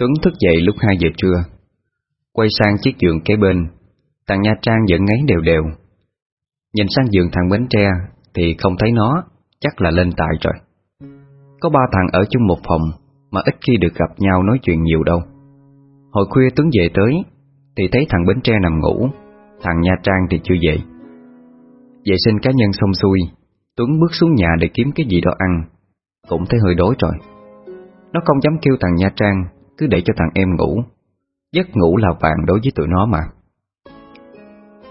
Tuấn thức dậy lúc 2 giờ trưa. Quay sang chiếc giường kế bên, Thằng Nha Trang vẫn ngáy đều đều. Nhìn sang giường thằng Bến Tre Thì không thấy nó, Chắc là lên tại rồi. Có ba thằng ở chung một phòng, Mà ít khi được gặp nhau nói chuyện nhiều đâu. Hồi khuya Tuấn về tới, Thì thấy thằng Bến Tre nằm ngủ, Thằng Nha Trang thì chưa dậy Vệ sinh cá nhân xong xuôi, Tuấn bước xuống nhà để kiếm cái gì đó ăn, Cũng thấy hơi đói rồi. Nó không dám kêu thằng Nha Trang cứ để cho thằng em ngủ. Giấc ngủ là vàng đối với tụi nó mà.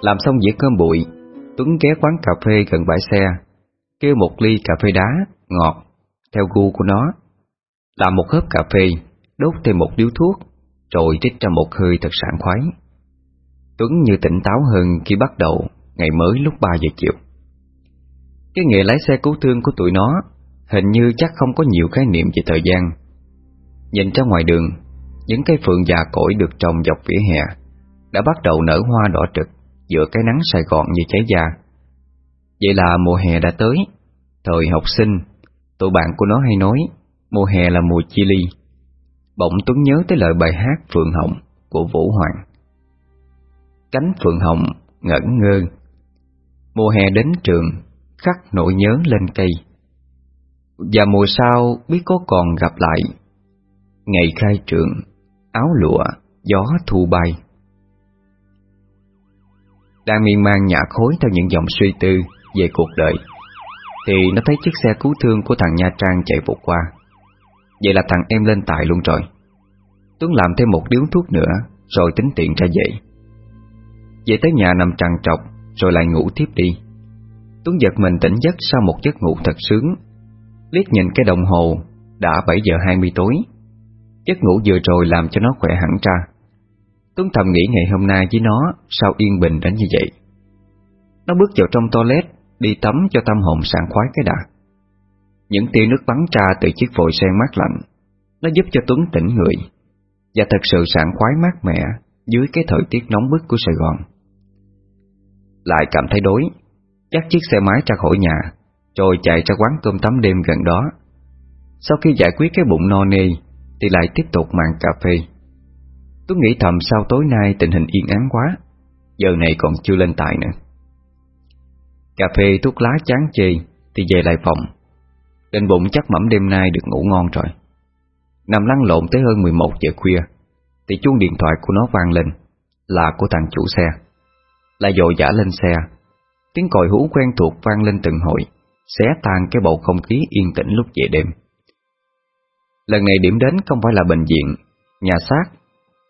Làm xong dĩa cơm bụi Tuấn ghé quán cà phê gần bãi xe Kêu một ly cà phê đá, ngọt Theo gu của nó. Làm một hớp cà phê Đốt thêm một điếu thuốc Rồi trích ra một hơi thật sảng khoái. Tuấn như tỉnh táo hơn khi bắt đầu Ngày mới lúc 3 giờ chiều. Cái nghề lái xe cứu thương của tụi nó Hình như chắc không có nhiều khái niệm về thời gian. Nhìn ra ngoài đường, Những cây phượng già cỗi được trồng dọc vỉa hè Đã bắt đầu nở hoa đỏ trực Giữa cái nắng Sài Gòn như cháy da. Vậy là mùa hè đã tới. Thời học sinh, Tụi bạn của nó hay nói, Mùa hè là mùa chia ly. Bỗng Tuấn nhớ tới lời bài hát Phượng Hồng của Vũ Hoàng. Cánh Phượng Hồng ngẩn ngơ. Mùa hè đến trường, Khắc nỗi nhớ lên cây. Và mùa sau, biết có còn gặp lại Ngày khai trường Áo lụa, Gió thu bay. Đang miên man nhả khối theo những dòng suy tư Về cuộc đời, Thì nó thấy chiếc xe cứu thương của thằng Nha Trang chạy vụt qua. Vậy là thằng em lên tài luôn rồi. Tuấn làm thêm một điếu thuốc nữa, Rồi tính tiện ra dậy Về tới nhà nằm trằn trọc, Rồi lại ngủ tiếp đi. Tuấn giật mình tỉnh giấc sau một giấc ngủ thật sướng. Liếc nhìn cái đồng hồ, Đã 7 giờ 20 tối. Giấc ngủ vừa rồi làm cho nó khỏe hẳn ra. Tuấn thầm nghĩ ngày hôm nay với nó Sao yên bình đến như vậy? Nó bước vào trong toilet, Đi tắm cho tâm hồn sảng khoái cái đã. Những tia nước bắn ra từ chiếc vòi sen mát lạnh, Nó giúp cho Tuấn tỉnh người. Và thật sự sảng khoái mát mẻ Dưới cái thời tiết nóng bức của Sài Gòn. Lại cảm thấy đói chắc chiếc xe máy ra khỏi nhà, Rồi chạy ra quán cơm tắm đêm gần đó. Sau khi giải quyết cái bụng no nê thì lại tiếp tục mạng cà phê. Tôi nghĩ thầm sao tối nay tình hình yên ắng quá, Giờ này còn chưa lên tài nữa. Cà phê, thuốc lá chán chê Thì về lại phòng. Lên bụng chắc mẩm đêm nay được ngủ ngon rồi. Nằm lăn lộn tới hơn 11 giờ khuya, Thì chuông điện thoại của nó vang lên, Là của thằng chủ xe. Lại dội dã lên xe. Tiếng còi hú quen thuộc vang lên từng hồi, Xé tan cái bầu không khí yên tĩnh lúc về đêm. Lần này điểm đến không phải là bệnh viện, Nhà xác,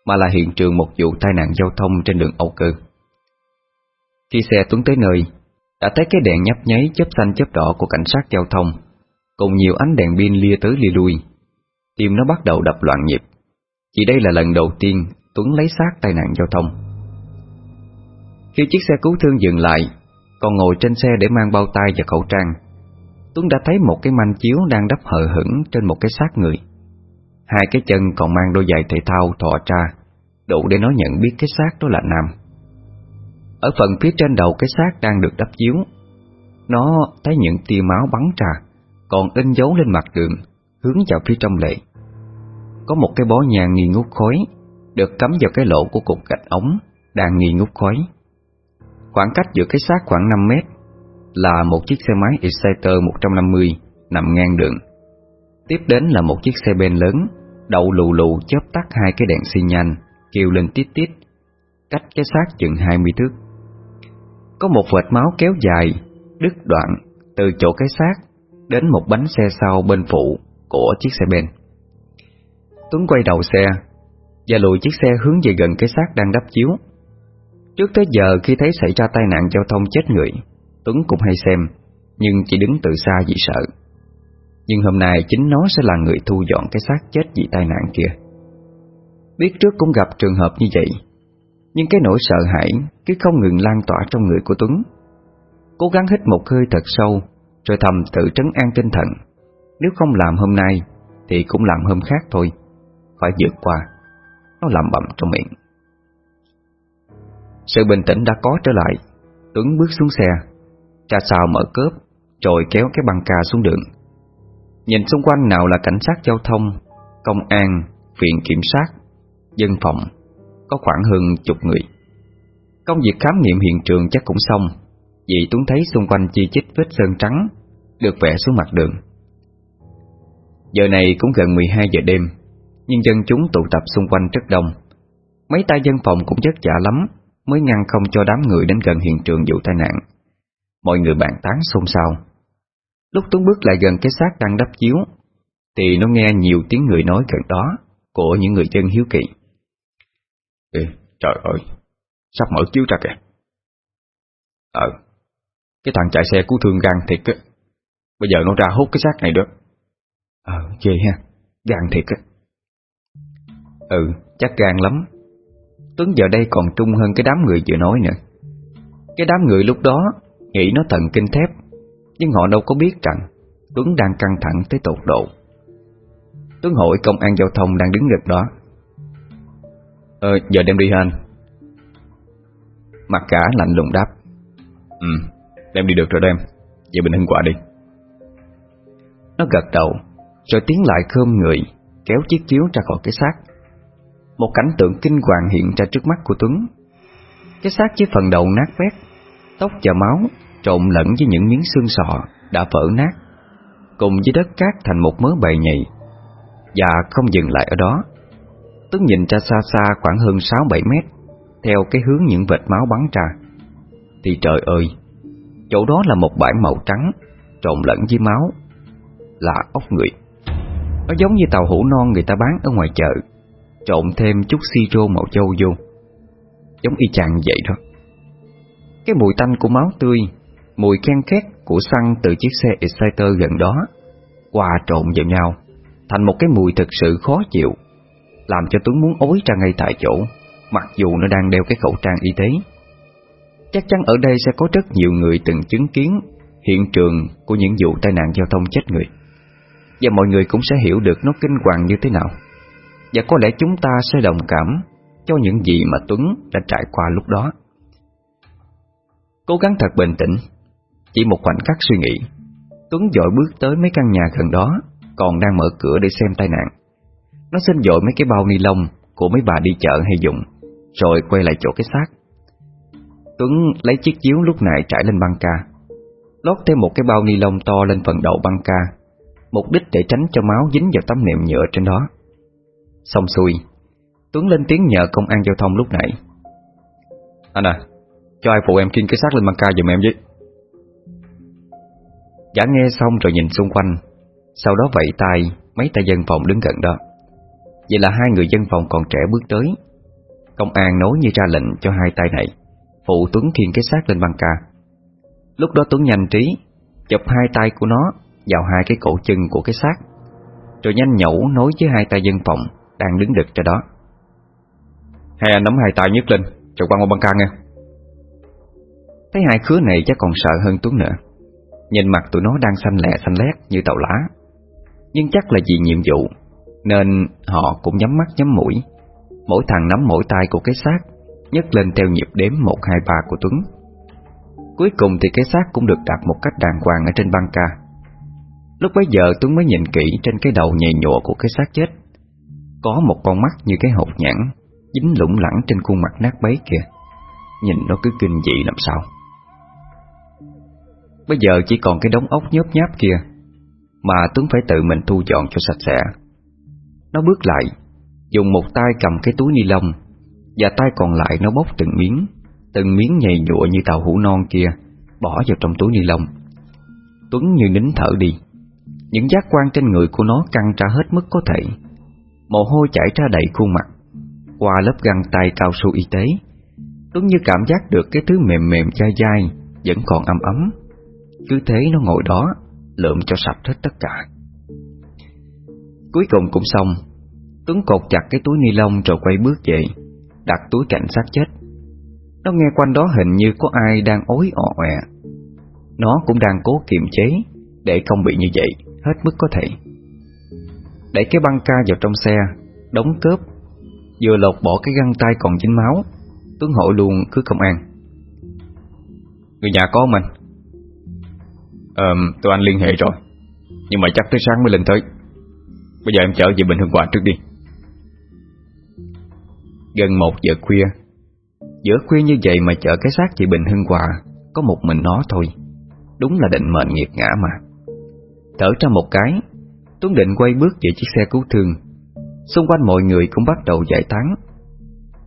Mà là hiện trường một vụ tai nạn giao thông trên đường Âu Cơ Khi xe tuấn tới nơi, Đã thấy cái đèn nhấp nháy chớp xanh chớp đỏ của cảnh sát giao thông, Cùng nhiều ánh đèn pin lia tới lia lui. Tim nó bắt đầu đập loạn nhịp. Chỉ đây là lần đầu tiên Tuấn lấy xác tai nạn giao thông. Khi chiếc xe cứu thương dừng lại, Còn ngồi trên xe để mang bao tay và khẩu trang, Tuấn đã thấy một cái manh chiếu đang đắp hờ hững trên một cái xác người. Hai cái chân còn mang đôi giày thể thao thọ tra, Đủ để nó nhận biết cái xác đó là nam. Ở phần phía trên đầu cái xác đang được đắp chiếu, Nó thấy những tia máu bắn ra Còn in dấu lên mặt đường, Hướng vào phía trong lệ. Có một cái bó nhang nghi ngút khói, Được cắm vào cái lỗ của cục gạch ống, Đang nghi ngút khói. Khoảng cách giữa cái xác khoảng 5 mét, Là một chiếc xe máy Exciter 150 Nằm ngang đường. Tiếp đến là một chiếc xe ben lớn Đậu lù lù chớp tắt hai cái đèn xi nhan, Kêu lên tít tít. Cách cái xác chừng 20 thước. Có một vệt máu kéo dài, Đứt đoạn, Từ chỗ cái xác Đến một bánh xe sau bên phụ Của chiếc xe ben. Tuấn quay đầu xe Và lùi chiếc xe hướng về gần cái xác đang đắp chiếu. Trước tới giờ khi thấy xảy ra tai nạn giao thông chết người, Tuấn cũng hay xem, Nhưng chỉ đứng từ xa vì sợ. Nhưng hôm nay chính nó sẽ là người thu dọn cái xác chết vì tai nạn kia. Biết trước cũng gặp trường hợp như vậy. Nhưng cái nỗi sợ hãi Cứ không ngừng lan tỏa trong người của Tuấn. Cố gắng hít một hơi thật sâu, Rồi thầm tự trấn an tinh thần. Nếu không làm hôm nay, Thì cũng làm hôm khác thôi. Phải vượt qua. Nó làm bậm trong miệng. Sự bình tĩnh đã có trở lại. Tuấn bước xuống xe. Cha xào mở cớp Rồi kéo cái băng ca xuống đường. Nhìn xung quanh nào là cảnh sát giao thông Công an viện kiểm sát, dân phòng, có khoảng hơn chục người. Công việc khám nghiệm hiện trường chắc cũng xong, vì Tuấn thấy xung quanh chi chít vết sơn trắng được vẽ xuống mặt đường. Giờ này cũng gần 12 giờ đêm, nhưng dân chúng tụ tập xung quanh rất đông. Mấy tay dân phòng cũng rất giả lắm mới ngăn không cho đám người đến gần hiện trường vụ tai nạn. Mọi người bàn tán xôn xao. Lúc Tuấn bước lại gần cái xác đang đắp chiếu, thì nó nghe nhiều tiếng người nói gần đó của những người dân hiếu kỳ. Ê, trời ơi, sắp mở chiếu ra kìa. Ờ, cái thằng chạy xe cứu thương gan thiệt á. Bây giờ nó ra hút cái xác này được. Ờ, ghê ha, gan thiệt á. Ừ, chắc gan lắm. Tuấn giờ đây còn trung hơn cái đám người vừa nói nữa. Cái đám người lúc đó nghĩ nó thần kinh thép, nhưng họ đâu có biết rằng Tuấn đang căng thẳng tới tột độ. Tuấn hỏi công an giao thông đang đứng gần đó. Ờ, giờ đem đi hả anh? Mặt cả lạnh lùng đáp. Ừ, đem đi được rồi đem. Về Bình Hưng quả đi. Nó gật đầu, rồi tiến lại khơm người, kéo chiếc chiếu ra khỏi cái xác. Một cảnh tượng kinh hoàng hiện ra trước mắt của Tuấn. Cái xác với phần đầu nát vét, tóc và máu trộn lẫn với những miếng xương sọ đã vỡ nát, cùng với đất cát thành một mớ bầy nhầy. Và không dừng lại ở đó. Tuấn nhìn ra xa xa khoảng hơn 6-7 mét, theo cái hướng những vệt máu bắn ra. Thì trời ơi, chỗ đó là một bãi màu trắng, trộn lẫn với máu, là ốc người. Nó giống như tàu hũ non người ta bán ở ngoài chợ Trộn thêm chút siro màu châu vô Giống y chang vậy đó Cái mùi tanh của máu tươi Mùi khen khét của xăng từ chiếc xe Exciter gần đó, Hòa trộn vào nhau, Thành một cái mùi thực sự khó chịu, Làm cho Tuấn muốn ối ra ngay tại chỗ, Mặc dù nó đang đeo cái khẩu trang y tế. Chắc chắn ở đây sẽ có rất nhiều người từng chứng kiến Hiện trường của những vụ tai nạn giao thông chết người. Và mọi người cũng sẽ hiểu được nó kinh hoàng như thế nào. Và có lẽ chúng ta sẽ đồng cảm Cho những gì mà Tuấn đã trải qua lúc đó. Cố gắng thật bình tĩnh. Chỉ một khoảnh khắc suy nghĩ, Tuấn dội bước tới mấy căn nhà gần đó, Còn đang mở cửa để xem tai nạn. Nó xin dội mấy cái bao ni lông Của mấy bà đi chợ hay dùng, Rồi quay lại chỗ cái xác. Tuấn lấy chiếc chiếu lúc này trải lên băng ca, Lót thêm một cái bao ni lông to lên phần đầu băng ca, Mục đích để tránh cho máu dính vào tấm nệm nhựa trên đó. Xong xuôi, Tuấn lên tiếng nhờ công an giao thông lúc nãy Anh à Cho ai phụ em kinh cái xác lên băng ca giùm em với. Gã nghe xong rồi nhìn xung quanh. Sau đó vẫy tay, Mấy tay dân phòng đứng gần đó. Vậy là hai người dân phòng còn trẻ bước tới. Công an nói như ra lệnh cho hai tay này. Phụ Tuấn khiêng cái xác lên băng ca. Lúc đó Tuấn nhanh trí, Chụp hai tay của nó Vào hai cái cổ chân của cái xác. Rồi nhanh nhẩu nối với hai tay dân phòng đang đứng đực cho đó. Hai anh nắm hai tay nhấc lên Rồi quăng qua băng ca nghe. Thấy hai khứa này chắc còn sợ hơn Tuấn nữa. Nhìn mặt tụi nó đang xanh lẹ xanh lét như tàu lá. Nhưng chắc là vì nhiệm vụ Nên họ cũng nhắm mắt nhắm mũi. Mỗi thằng nắm mỗi tay của cái xác nhấc lên theo nhịp đếm 1, 2, 3 của Tuấn. Cuối cùng thì cái xác cũng được đặt một cách đàng hoàng ở trên băng ca. Lúc bấy giờ Tuấn mới nhìn kỹ trên cái đầu nhầy nhụa của cái xác chết. Có một con mắt như cái hộp nhãn Dính lủng lẳng trên khuôn mặt nát bấy kìa Nhìn nó cứ kinh dị làm sao. Bây giờ chỉ còn cái đống ốc nhớp nháp kia, Mà Tuấn phải tự mình thu dọn cho sạch sẽ. Nó bước lại, Dùng một tay cầm cái túi ni lông, Và tay còn lại nó bóc từng miếng Từng miếng nhầy nhụa như tàu hũ non kia, Bỏ vào trong túi ni lông. Tuấn như nín thở đi. Những giác quan trên người của nó căng ra hết mức có thể. Mồ hôi chảy ra đầy khuôn mặt, Qua lớp găng tay cao su y tế. Tuấn như cảm giác được cái thứ mềm mềm dai dai Vẫn còn ấm ấm. Cứ thế nó ngồi đó, Lượm cho sạch hết tất cả. Cuối cùng cũng xong, Tuấn cột chặt cái túi ni lông rồi quay bước về, Đặt túi cảnh sát chết. Nó nghe quanh đó hình như có ai đang ối ọ ọe. Nó cũng đang cố kiềm chế, Để không bị như vậy, Hết mức có thể. Đẩy cái băng ca vào trong xe, Đóng cớp Vừa lột bỏ cái găng tay còn dính máu, Tuấn hỏi luôn cứ công an. Người nhà có mình à, tụi anh liên hệ rồi. Nhưng mà chắc tới sáng mới lên tới. Bây giờ em chở về Bình Hưng Hòa trước đi. Gần một giờ khuya Giữa khuya như vậy mà chở cái xác chị Bình Hưng Hòa Có một mình nó thôi. Đúng là định mệnh nghiệt ngã mà. Thở ra một cái Tuấn định quay bước về chiếc xe cứu thương. Xung quanh mọi người cũng bắt đầu giải tán.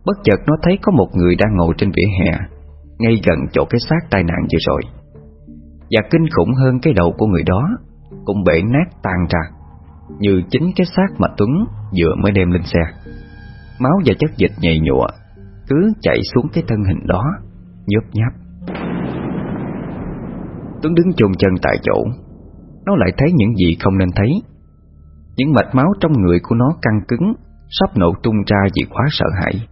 Bất chợt nó thấy có một người đang ngồi trên vỉa hè Ngay gần chỗ cái xác tai nạn vừa rồi. Và kinh khủng hơn cái đầu của người đó, Cũng bể nát tan ra, Như chính cái xác mà Tuấn vừa mới đem lên xe. Máu và chất dịch nhầy nhụa, Cứ chạy xuống cái thân hình đó, Nhớp nháp. Tuấn đứng chôn chân tại chỗ, Nó lại thấy những gì không nên thấy. Những mạch máu trong người của nó căng cứng, Sắp nổ tung ra vì quá sợ hãi.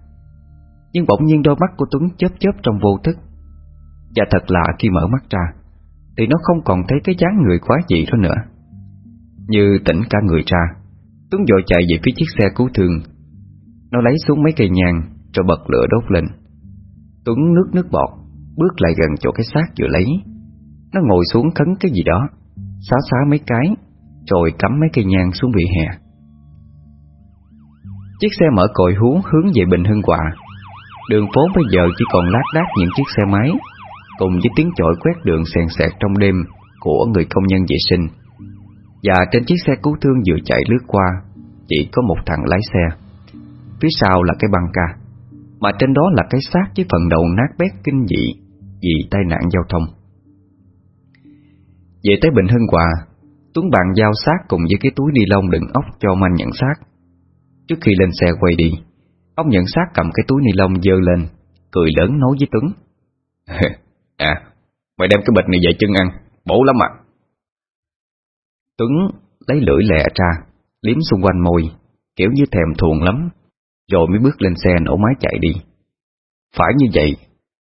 Nhưng bỗng nhiên đôi mắt của Tuấn chớp chớp trong vô thức. Và thật lạ khi mở mắt ra thì nó không còn thấy cái dáng người quá dị đó nữa. Như tỉnh cả người ra, Tuấn vội chạy về phía chiếc xe cứu thương. Nó lấy xuống mấy cây nhang Rồi bật lửa đốt lên. Tuấn nước nước bọt, Bước lại gần chỗ cái xác vừa lấy. Nó ngồi xuống khấn cái gì đó, Xá xá mấy cái, Rồi cắm mấy cây nhang xuống vỉa hè. Chiếc xe mở còi hú hướng về Bình Hưng Hòa. Đường phố bây giờ chỉ còn lát đác những chiếc xe máy. Cùng với tiếng chổi quét đường sèn sẹt trong đêm Của người công nhân vệ sinh. Và trên chiếc xe cứu thương vừa chạy lướt qua, Chỉ có một thằng lái xe. Phía sau là cái băng ca, Mà trên đó là cái xác với phần đầu nát bét kinh dị Vì tai nạn giao thông. Về tới Bình Hưng Hòa, Tuấn bàn giao xác cùng với cái túi ni lông đựng ốc cho manh nhận xác. Trước khi lên xe quay đi Ông nhận xác cầm cái túi ni lông dơ lên, Cười lớn nói với Tuấn. À Mày đem cái bịch này về chân ăn, Bổ lắm ạ. Tuấn lấy lưỡi lẹ ra, Liếm xung quanh môi, Kiểu như thèm thuồng lắm, Rồi mới bước lên xe nổ máy chạy đi. Phải như vậy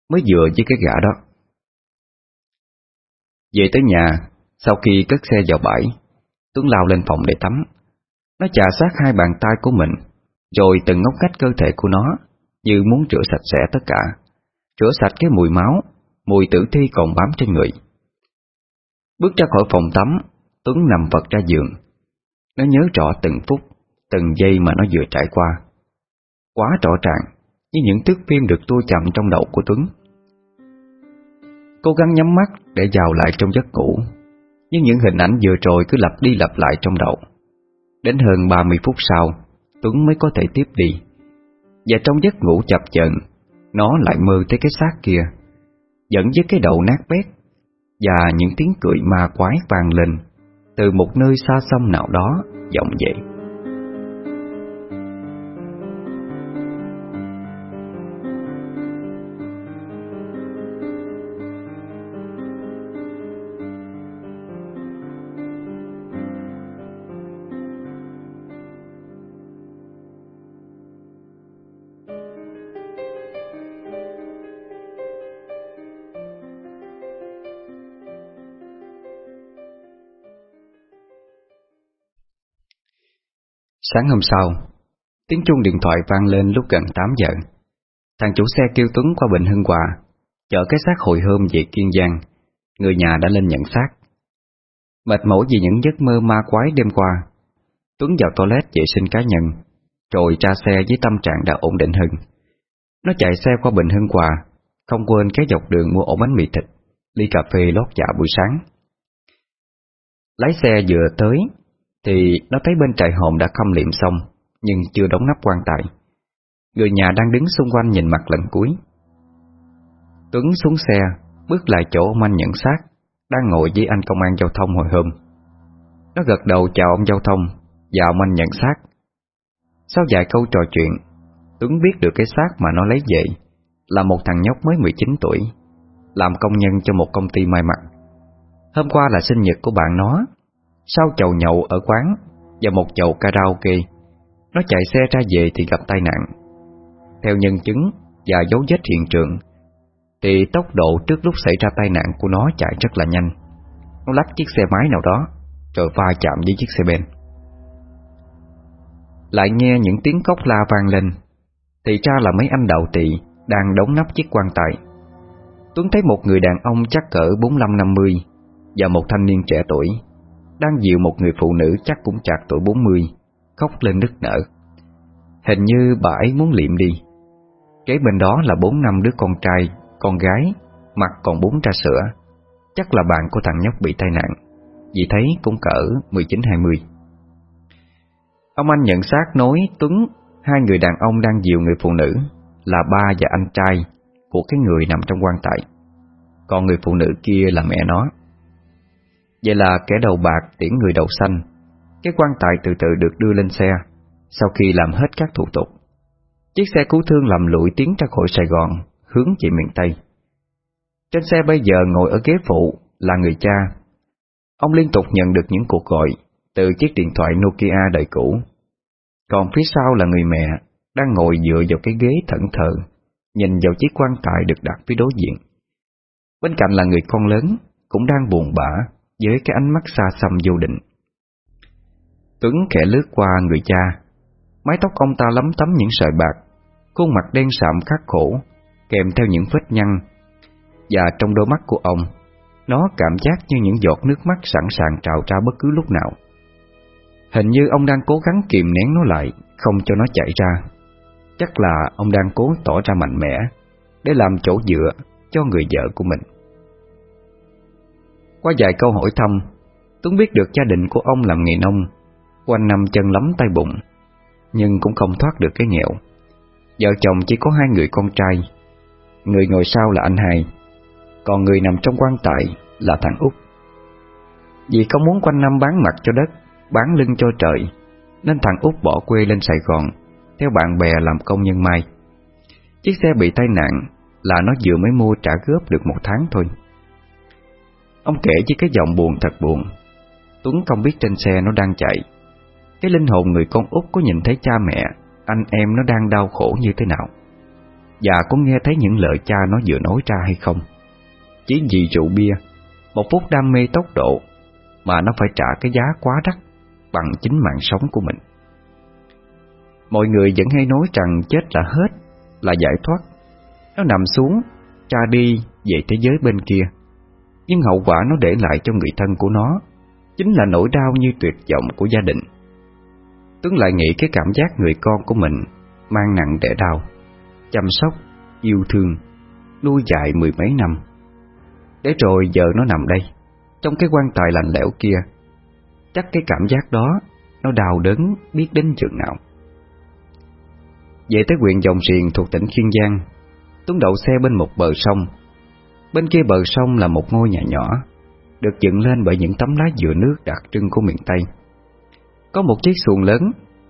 Mới vừa với cái gã đó. Về tới nhà, Sau khi cất xe vào bãi, Tuấn lao lên phòng để tắm. Nó chà sát hai bàn tay của mình, Rồi từng ngóc cách cơ thể của nó Như muốn rửa sạch sẽ tất cả. Rửa sạch cái mùi máu Mùi tử thi còn bám trên người. Bước ra khỏi phòng tắm, Tuấn nằm vật ra giường. Nó nhớ rõ từng phút, Từng giây mà nó vừa trải qua. Quá rõ ràng Như những thước phim được tua chậm trong đầu của Tuấn. Cố gắng nhắm mắt để vào lại trong giấc ngủ, Nhưng những hình ảnh vừa rồi cứ lặp đi lặp lại trong đầu. Đến hơn 30 phút sau, Tuấn mới có thể tiếp đi. Và trong giấc ngủ chập chờn, Nó lại mơ thấy cái xác kia. Dẫn với cái đầu nát bét Và những tiếng cười ma quái vang lên Từ một nơi xa xăm nào đó vọng dậy. Sáng hôm sau, tiếng chuông điện thoại vang lên lúc gần 8 giờ. Thằng chủ xe kêu Tuấn qua Bình Hưng Hòa, chở cái xác hồi hôm về Kiên Giang. Người nhà đã lên nhận xác. Mệt mỏi vì những giấc mơ ma quái đêm qua, Tuấn vào toilet vệ sinh cá nhân, rồi tra xe với tâm trạng đã ổn định hơn. Nó chạy xe qua Bình Hưng Hòa, không quên cái dọc đường mua ổ bánh mì thịt, ly cà phê lót dạ buổi sáng. Lái xe vừa tới thì nó thấy bên trại hồn đã khâm liệm xong, Nhưng chưa đóng nắp quan tài. Người nhà đang đứng xung quanh nhìn mặt lần cuối. Tuấn xuống xe, Bước lại chỗ ông anh nhận xác, Đang ngồi với anh công an giao thông hồi hôm. Nó gật đầu chào ông giao thông, Và ông anh nhận xác. Sau vài câu trò chuyện, Tuấn biết được cái xác mà nó lấy về, Là một thằng nhóc mới 19 tuổi, Làm công nhân cho một công ty may mặc. Hôm qua là sinh nhật của bạn nó sau chầu nhậu ở quán Và một chầu karaoke. Nó chạy xe ra về thì gặp tai nạn. Theo nhân chứng Và dấu vết hiện trường, Thì tốc độ trước lúc xảy ra tai nạn của nó chạy rất là nhanh. Nó lách chiếc xe máy nào đó Rồi va chạm với chiếc xe ben. Lại nghe những tiếng cốc la vang lên, Thì ra là mấy anh đạo tỵ Đang đóng nắp chiếc quan tài. Tuấn thấy một người đàn ông chắc cỡ 45-50 Và một thanh niên trẻ tuổi đang dịu một người phụ nữ chắc cũng chạc tuổi 40, khóc lên nức nở. Hình như bà ấy muốn liệm đi, Kế bên đó là bốn năm đứa con trai, con gái, mặt còn bốn trà sữa. Chắc là bạn của thằng nhóc bị tai nạn, vì thấy cũng cỡ 19-20. Ông anh nhận xác nói Tuấn, hai người đàn ông đang dìu người phụ nữ, là ba và anh trai của cái người nằm trong quan tài. Còn người phụ nữ kia là mẹ nó. Vậy là kẻ đầu bạc tiễn người đầu xanh, cái quan tài từ từ được đưa lên xe, sau khi làm hết các thủ tục. Chiếc xe cứu thương lầm lụi tiến ra khỏi Sài Gòn, hướng về miền Tây. Trên xe bây giờ ngồi ở ghế phụ là người cha. Ông liên tục nhận được những cuộc gọi từ chiếc điện thoại Nokia đời cũ. Còn phía sau là người mẹ đang ngồi dựa vào cái ghế thẫn thờ, nhìn vào chiếc quan tài được đặt phía đối diện. Bên cạnh là người con lớn cũng đang buồn bã với cái ánh mắt xa xăm vô định. Tuấn khẽ lướt qua người cha, mái tóc ông ta lấm tấm những sợi bạc, khuôn mặt đen sạm khắc khổ, kèm theo những vết nhăn, và trong đôi mắt của ông, nó cảm giác như những giọt nước mắt sẵn sàng trào ra bất cứ lúc nào. Hình như ông đang cố gắng kìm nén nó lại, không cho nó chảy ra. Chắc là ông đang cố tỏ ra mạnh mẽ, để làm chỗ dựa cho người vợ của mình. Qua vài câu hỏi thăm, Tuấn biết được gia đình của ông làm nghề nông, quanh năm chân lắm tay bụng, nhưng cũng không thoát được cái nghèo. Vợ chồng chỉ có hai người con trai, người ngồi sau là anh hai, còn người nằm trong quan tài là thằng út. Vì không muốn quanh năm bán mặt cho đất, bán lưng cho trời, nên thằng út bỏ quê lên Sài Gòn, theo bạn bè làm công nhân mai. Chiếc xe bị tai nạn là nó vừa mới mua trả góp được một tháng thôi. Ông kể với cái giọng buồn thật buồn. Tuấn không biết trên xe nó đang chạy. Cái linh hồn người con út có nhìn thấy cha mẹ, anh em nó đang đau khổ như thế nào. Và có nghe thấy những lời cha nó vừa nói ra hay không. Chỉ vì rượu bia, một phút đam mê tốc độ, mà nó phải trả cái giá quá đắt bằng chính mạng sống của mình. Mọi người vẫn hay nói rằng chết là hết, là giải thoát. Nó nằm xuống, cha đi về thế giới bên kia nhưng hậu quả nó để lại cho người thân của nó Chính là nỗi đau như tuyệt vọng của gia đình. Tuấn lại nghĩ cái cảm giác người con của mình Mang nặng đẻ đau Chăm sóc, yêu thương Nuôi dạy mười mấy năm. Để rồi giờ nó nằm đây Trong cái quan tài lạnh lẽo kia Chắc cái cảm giác đó Nó đau đớn biết đến chừng nào. Về tới huyện Dòng Riền thuộc tỉnh Kiên Giang Tuấn đậu xe bên một bờ sông Bên kia bờ sông là một ngôi nhà nhỏ, được dựng lên bởi những tấm lá dừa nước đặc trưng của miền Tây. Có một chiếc xuồng lớn,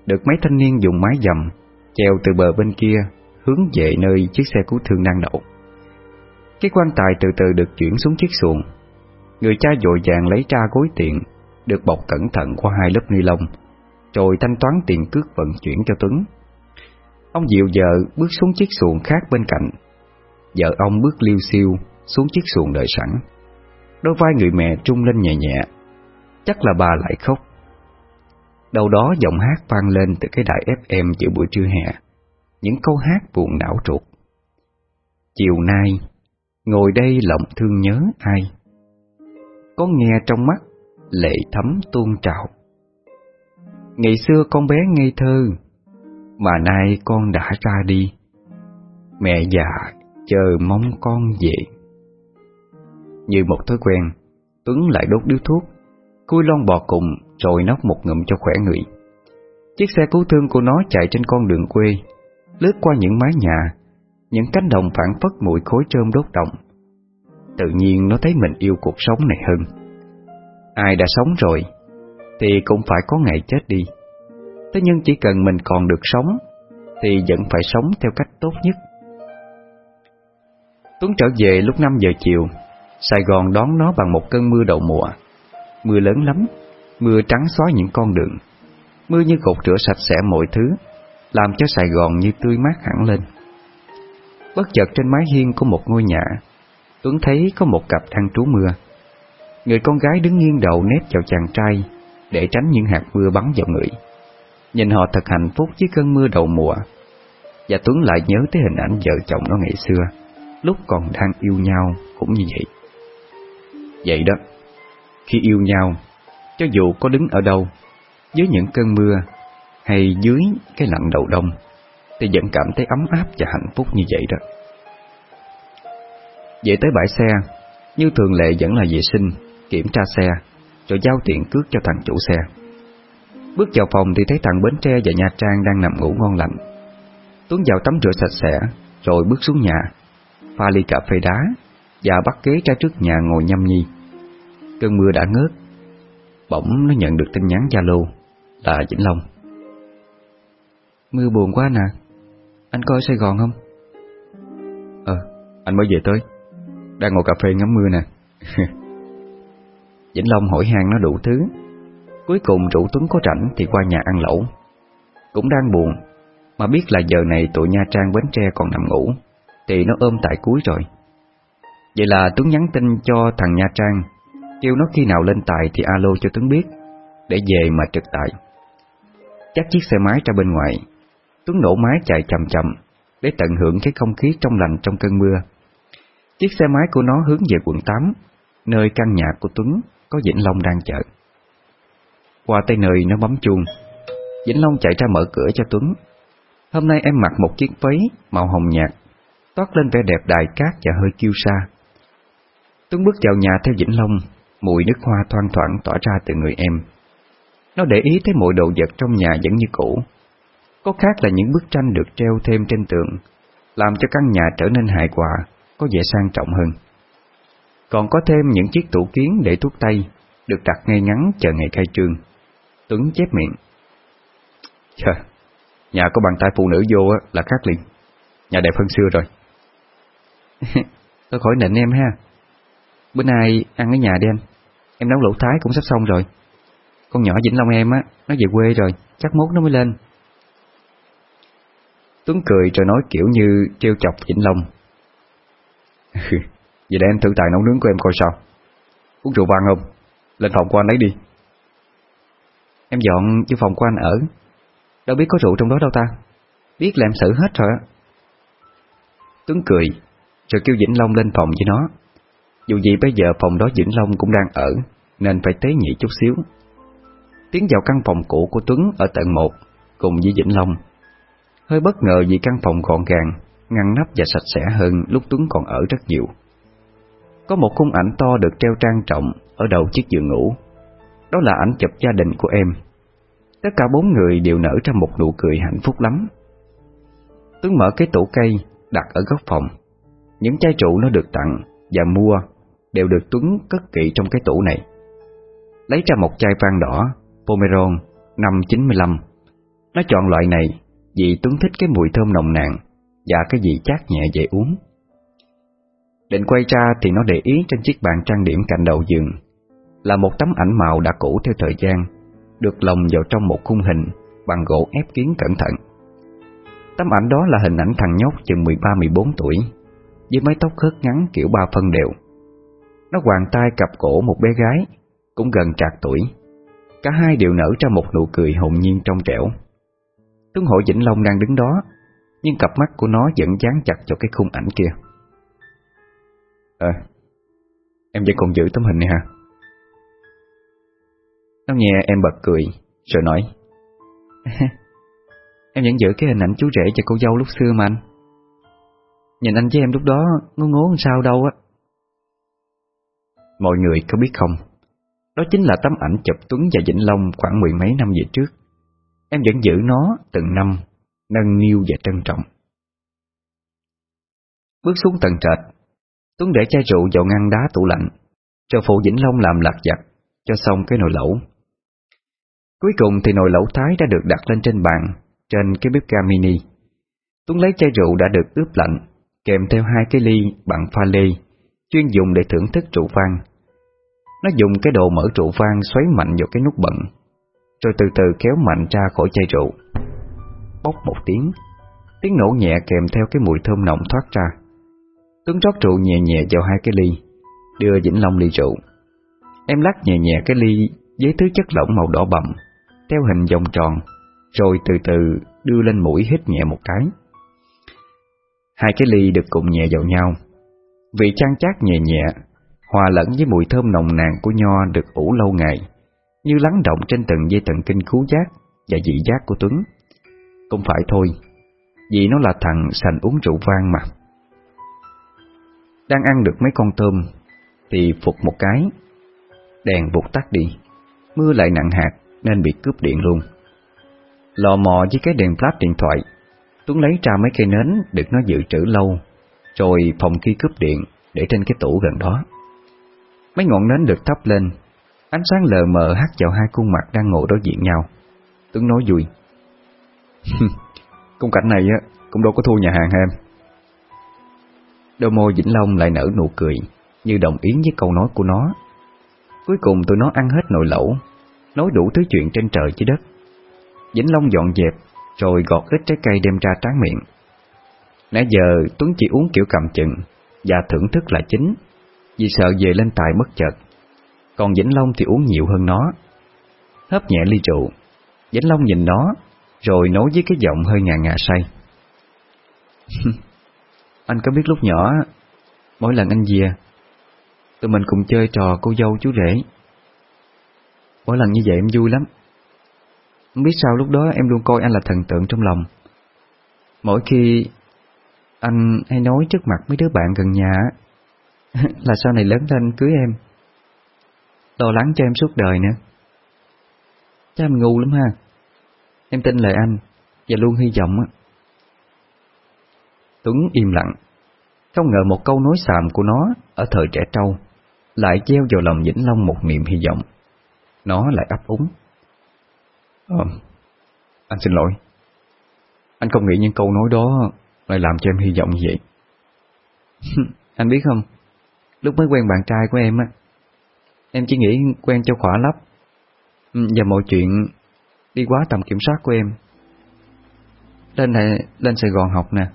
được mấy thanh niên dùng mái dầm, treo từ bờ bên kia, hướng về nơi chiếc xe cứu thương đang đậu. Cái quan tài từ từ được chuyển xuống chiếc xuồng. Người cha dội vàng lấy ra gối tiền, được bọc cẩn thận qua hai lớp ni lông, rồi thanh toán tiền cước vận chuyển cho Tuấn. Ông dịu vợ bước xuống chiếc xuồng khác bên cạnh. Vợ ông bước liêu siêu xuống chiếc xuồng đợi sẵn. Đôi vai người mẹ trung lên nhẹ nhẹ, chắc là bà lại khóc. Đầu đó giọng hát vang lên từ cái đài FM giữa buổi trưa hè, những câu hát buồn não trục. Chiều nay, ngồi đây lòng thương nhớ ai? Có nghe trong mắt, lệ thấm tuôn trào. Ngày xưa con bé ngây thơ, mà nay con đã ra đi. Mẹ già chờ mong con về. Như một thói quen, Tuấn lại đốt điếu thuốc, cui lon bò cùng rồi nóc một ngụm cho khỏe người. Chiếc xe cứu thương của nó chạy trên con đường quê, lướt qua những mái nhà, những cánh đồng phản phất mùi khối trơm đốt động. Tự nhiên nó thấy mình yêu cuộc sống này hơn. Ai đã sống rồi, thì cũng phải có ngày chết đi. Thế nhưng chỉ cần mình còn được sống, thì vẫn phải sống theo cách tốt nhất. Tuấn trở về lúc 5 giờ chiều, Sài Gòn đón nó bằng một cơn mưa đầu mùa. Mưa lớn lắm, Mưa trắng xóa những con đường. Mưa như cột rửa sạch sẽ mọi thứ, Làm cho Sài Gòn như tươi mát hẳn lên. Bất chợt trên mái hiên của một ngôi nhà Tuấn thấy có một cặp thang trú mưa. Người con gái đứng nghiêng đầu nép vào chàng trai, Để tránh những hạt mưa bắn vào người. Nhìn họ thật hạnh phúc với cơn mưa đầu mùa. Và Tuấn lại nhớ tới hình ảnh vợ chồng nó ngày xưa, Lúc còn đang yêu nhau, cũng như vậy. Vậy đó, khi yêu nhau, cho dù có đứng ở đâu, dưới những cơn mưa hay dưới cái lạnh đầu đông, Thì vẫn cảm thấy ấm áp và hạnh phúc như vậy đó. Về tới bãi xe Như thường lệ vẫn là vệ sinh Kiểm tra xe Rồi giao tiền cước cho thằng chủ xe. Bước vào phòng thì thấy thằng Bến Tre và Nha Trang đang nằm ngủ ngon lành. Tuấn vào tắm rửa sạch sẽ Rồi bước xuống nhà Pha ly cà phê đá Và bắt ghế ra trước nhà ngồi nhâm nhi. Cơn mưa đã ngớt Bỗng nó nhận được tin nhắn Zalo Là Vĩnh Long. Mưa buồn quá nè Anh coi Sài Gòn không? Ờ, anh mới về tới Đang ngồi cà phê ngắm mưa nè. Vĩnh Long hỏi hàng nó đủ thứ. Cuối cùng rủ Tuấn có rảnh thì qua nhà ăn lẩu. Cũng đang buồn Mà biết là giờ này tụi Nha Trang Bến Tre còn nằm ngủ Thì nó ôm tại cuối rồi. Vậy là Tuấn nhắn tin cho thằng Nha Trang Kêu nó khi nào lên tài thì alo cho Tuấn biết, Để về mà trực tại. Chắc chiếc xe máy ra bên ngoài. Tuấn nổ máy chạy chậm chậm, Để tận hưởng cái không khí trong lành trong cơn mưa. Chiếc xe máy của nó hướng về quận 8 Nơi căn nhà của Tuấn Có Vĩnh Long đang chờ Qua tay nơi nó bấm chuông, Vĩnh Long chạy ra mở cửa cho Tuấn. Hôm nay em mặc một chiếc váy Màu hồng nhạt, Toát lên vẻ đẹp đài cát và hơi kiêu sa. Tuấn bước vào nhà theo Vĩnh Long Mùi nước hoa thoang thoảng tỏa ra từ người em. Nó để ý thấy mọi đồ vật trong nhà vẫn như cũ. Có khác là những bức tranh được treo thêm trên tường Làm cho căn nhà trở nên hài hòa Có vẻ sang trọng hơn. Còn có thêm những chiếc tủ kiến để thuốc tay Được đặt ngay ngắn chờ ngày khai trương. Tuấn chép miệng. Chờ, nhà có bàn tay phụ nữ vô là khác liền. Nhà đẹp hơn xưa rồi. Tôi khỏi nịnh em ha. Bữa nay ăn ở nhà đi anh. Em nấu lẩu thái cũng sắp xong rồi. Con nhỏ Vĩnh Long em á, Nó về quê rồi, Chắc mốt nó mới lên. Tuấn cười rồi nói kiểu như trêu chọc Vĩnh Long. Vậy để em thử tài nấu nướng của em coi sao. Uống rượu vang không? Lên phòng của anh lấy đi. Em dọn vô phòng của anh ở. Đâu biết có rượu trong đó đâu ta. Biết là em xử hết rồi á. Tuấn cười, Rồi kêu Vĩnh Long lên phòng với nó. Dù gì bây giờ phòng đó Vĩnh Long cũng đang ở, Nên phải tế nhị chút xíu. Tiến vào căn phòng cũ của Tuấn ở tầng 1 Cùng với Vĩnh Long. Hơi bất ngờ vì căn phòng gọn gàng, Ngăn nắp và sạch sẽ hơn lúc Tuấn còn ở rất nhiều. Có một khung ảnh to được treo trang trọng Ở đầu chiếc giường ngủ. Đó là ảnh chụp gia đình của em. Tất cả bốn người đều nở ra một nụ cười hạnh phúc lắm. Tuấn mở cái tủ cây đặt ở góc phòng. Những chai rượu nó được tặng và mua Đều được Tuấn cất kỹ trong cái tủ này. Lấy ra một chai vang đỏ, Pomeron năm 95 Nó chọn loại này vì Tuấn thích cái mùi thơm nồng nàn Và cái vị chát nhẹ dễ uống. Định quay ra thì nó để ý trên chiếc bàn trang điểm cạnh đầu giường. Là một tấm ảnh màu đã cũ theo thời gian, Được lồng vào trong một khung hình Bằng gỗ ép kiến cẩn thận. Tấm ảnh đó là hình ảnh thằng nhóc chừng 13-14 tuổi, Với mái tóc hớt ngắn kiểu ba phân đều. Nó hoàng tay cặp cổ một bé gái, Cũng gần trạc tuổi. Cả hai đều nở ra một nụ cười hồn nhiên trong trẻo. Tuấn Hội Vĩnh Long đang đứng đó, Nhưng cặp mắt của nó vẫn dán chặt vào cái khung ảnh kia. Ờ Em vẫn còn giữ tấm hình này hả? Nó nghe em bật cười, Rồi nói. Em vẫn giữ cái hình ảnh chú rể cho cô dâu lúc xưa mà anh. Nhìn anh với em lúc đó, Ngố ngố làm sao đâu á. Mọi người có biết không? Đó chính là tấm ảnh chụp Tuấn và Vĩnh Long khoảng mười mấy năm về trước. Em vẫn giữ nó từng năm, Nâng niu và trân trọng. Bước xuống tầng trệt, Tuấn để chai rượu vào ngăn đá tủ lạnh, Cho phụ Vĩnh Long làm lạc giặt, Cho xong cái nồi lẩu. Cuối cùng thì nồi lẩu thái đã được đặt lên trên bàn, Trên cái bếp ga mini. Tuấn lấy chai rượu đã được ướp lạnh, Kèm theo hai cái ly bằng pha lê. Chuyên dùng để thưởng thức rượu vang. Nó dùng cái đồ mở trụ vang xoáy mạnh vào cái nút bận Rồi từ từ kéo mạnh ra khỏi chai rượu. Bốc một tiếng Tiếng nổ nhẹ kèm theo cái mùi thơm nồng thoát ra. Tuấn rót rượu nhẹ nhẹ vào hai cái ly Đưa Vĩnh Long ly rượu. Em lắc nhẹ nhẹ cái ly Với thứ chất lỏng màu đỏ bầm, Theo hình vòng tròn Rồi từ từ đưa lên mũi hít nhẹ một cái. Hai cái ly được cùng nhẹ vào nhau. Vị chan chát nhẹ nhẹ, Hòa lẫn với mùi thơm nồng nàn của nho được ủ lâu ngày, Như lắng động trên từng dây thần kinh khú giác Và dị giác của Tuấn. Cũng phải thôi, Vì nó là thằng sành uống rượu vang mà. Đang ăn được mấy con tôm, Thì phục một cái. Đèn vụt tắt đi, Mưa lại nặng hạt, Nên bị cướp điện luôn. Lò mò với cái đèn flash điện thoại, Tuấn lấy ra mấy cây nến Được nó dự trữ lâu. Rồi phòng khi cướp điện Để trên cái tủ gần đó. Mấy ngọn nến được thắp lên, Ánh sáng lờ mờ hắt vào hai khuôn mặt đang ngồi đối diện nhau. Tuấn nói vui. Công cảnh này á, cũng đâu có thua nhà hàng em? Đôi môi Vĩnh Long lại nở nụ cười, Như đồng ý với câu nói của nó. Cuối cùng tụi nó ăn hết nồi lẩu Nói đủ thứ chuyện trên trời dưới đất. Vĩnh Long dọn dẹp, Rồi gọt ít trái cây đem ra tráng miệng. Nãy giờ Tuấn chỉ uống kiểu cầm chừng Và thưởng thức là chính, Vì sợ về lên tài mất chợt. Còn Vĩnh Long thì uống nhiều hơn nó. Hấp nhẹ ly rượu. Vĩnh Long nhìn nó, Rồi nói với cái giọng hơi ngà ngà say. Anh có biết lúc nhỏ, Mỗi lần anh về, Tụi mình cùng chơi trò cô dâu chú rể. Mỗi lần như vậy em vui lắm. Không biết sao lúc đó em luôn coi anh là thần tượng trong lòng. Mỗi khi anh hay nói trước mặt mấy đứa bạn gần nhà Là sau này lớn lên cưới em. Lo lắng cho em suốt đời nữa. Chắc em ngu lắm ha. Em tin lời anh Và luôn hy vọng Tuấn im lặng. Không ngờ một câu nói xàm của nó Ở thời trẻ trâu Lại gieo vào lòng Vĩnh Long một niềm hy vọng. Nó lại ấp úng. Ờ Anh xin lỗi. Anh không nghĩ những câu nói đó lại làm cho em hy vọng như vậy. Anh biết không? Lúc mới quen bạn trai của em á Em chỉ nghĩ quen cho khỏa lấp ừ, Và mọi chuyện Đi quá tầm kiểm soát của em. Lên này, lên Sài Gòn học nè.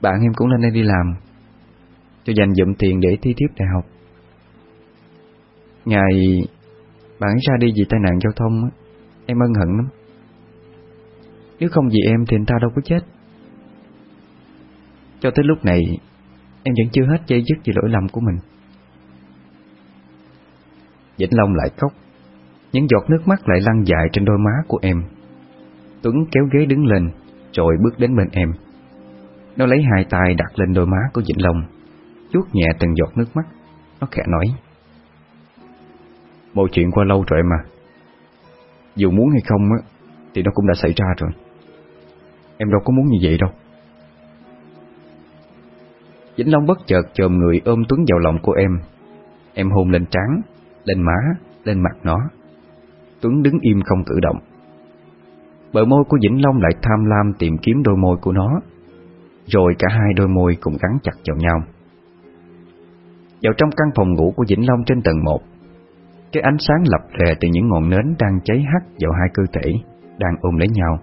Bạn em cũng lên đây đi làm Cho dành dụm tiền để thi tiếp đại học. Ngày bạn ấy ra đi vì tai nạn giao thông Em ân hận lắm. Nếu không vì em thì anh ta đâu có chết. Cho tới lúc này, Em vẫn chưa hết dây dứt vì lỗi lầm của mình. Vĩnh Long lại khóc. Những giọt nước mắt lại lăn dài trên đôi má của em. Tuấn kéo ghế đứng lên Rồi bước đến bên em. Nó lấy hai tay đặt lên đôi má của Vĩnh Long Chuốt nhẹ từng giọt nước mắt. Nó khẽ nói, Mọi chuyện qua lâu rồi mà Dù muốn hay không á, Thì nó cũng đã xảy ra rồi. Em đâu có muốn như vậy đâu. Vĩnh Long bất chợt chồm người ôm Tuấn vào lòng của em. Em hôn lên trán Lên má, lên mặt nó. Tuấn đứng im không cử động. Bờ môi của Vĩnh Long lại tham lam tìm kiếm đôi môi của nó rồi cả hai đôi môi cùng gắn chặt vào nhau. Vào trong căn phòng ngủ của Vĩnh Long trên tầng 1 Cái ánh sáng lập lè từ những ngọn nến đang cháy hắt vào hai cơ thể Đang ôm lấy nhau.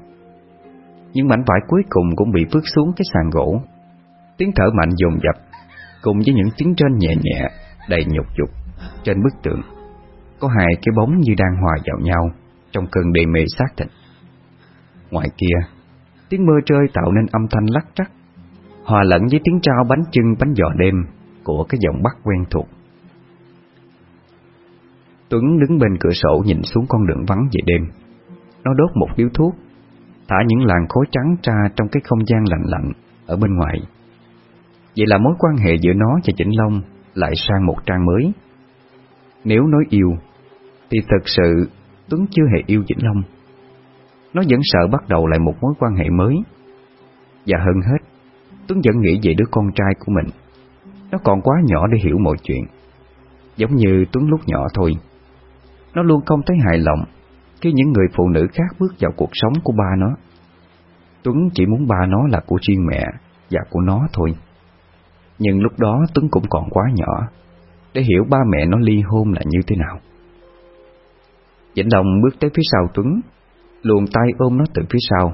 Những mảnh vải cuối cùng cũng bị vứt xuống cái sàn gỗ. Tiếng thở mạnh dồn dập Cùng với những tiếng trên nhẹ nhẹ Đầy nhục dục Trên bức tượng Có hai cái bóng như đang hòa vào nhau Trong cơn đầy mê xác thịt Ngoài kia Tiếng mưa rơi tạo nên âm thanh lắc trắc hòa lẫn với tiếng trao bánh trưng bánh giò đêm của cái giọng bắt quen thuộc. Tuấn đứng bên cửa sổ nhìn xuống con đường vắng về đêm. Nó đốt một điếu thuốc, thả những làn khói trắng ra trong cái không gian lạnh lạnh ở bên ngoài. Vậy là mối quan hệ giữa nó và chỉnh Long lại sang một trang mới. Nếu nói yêu, thì thật sự Tuấn chưa hề yêu Vĩnh Long. Nó vẫn sợ bắt đầu lại một mối quan hệ mới. Và hơn hết, Tuấn vẫn nghĩ về đứa con trai của mình Nó còn quá nhỏ để hiểu mọi chuyện Giống như Tuấn lúc nhỏ thôi Nó luôn không thấy hài lòng Khi những người phụ nữ khác bước vào cuộc sống của ba nó Tuấn chỉ muốn ba nó là của riêng mẹ Và của nó thôi nhưng lúc đó Tuấn cũng còn quá nhỏ. Để hiểu ba mẹ nó ly hôn là như thế nào. Vĩnh Long bước tới phía sau Tuấn, Luồn tay ôm nó từ phía sau.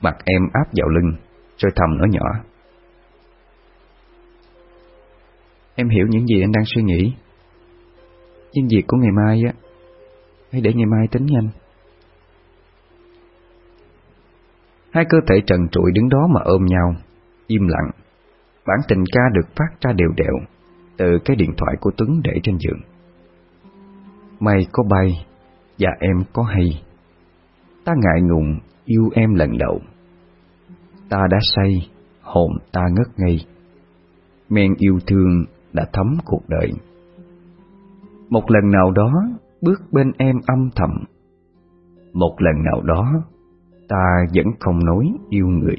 Mặt em áp vào lưng, rồi thầm nói nhỏ. Em hiểu những gì anh đang suy nghĩ. Nhưng việc của ngày mai á, Hãy để ngày mai tính nhanh Hai cơ thể trần trụi đứng đó mà ôm nhau, Im lặng. Bản tình ca được phát ra đều đều Từ cái điện thoại của Tuấn để trên giường. Mày có bay Và em có hay. Ta ngại ngùng yêu em lần đầu. Ta đã say, hồn ta ngất ngây. Men yêu thương đã thấm cuộc đời. Một lần nào đó bước bên em âm thầm. Một lần nào đó ta vẫn không nói yêu người.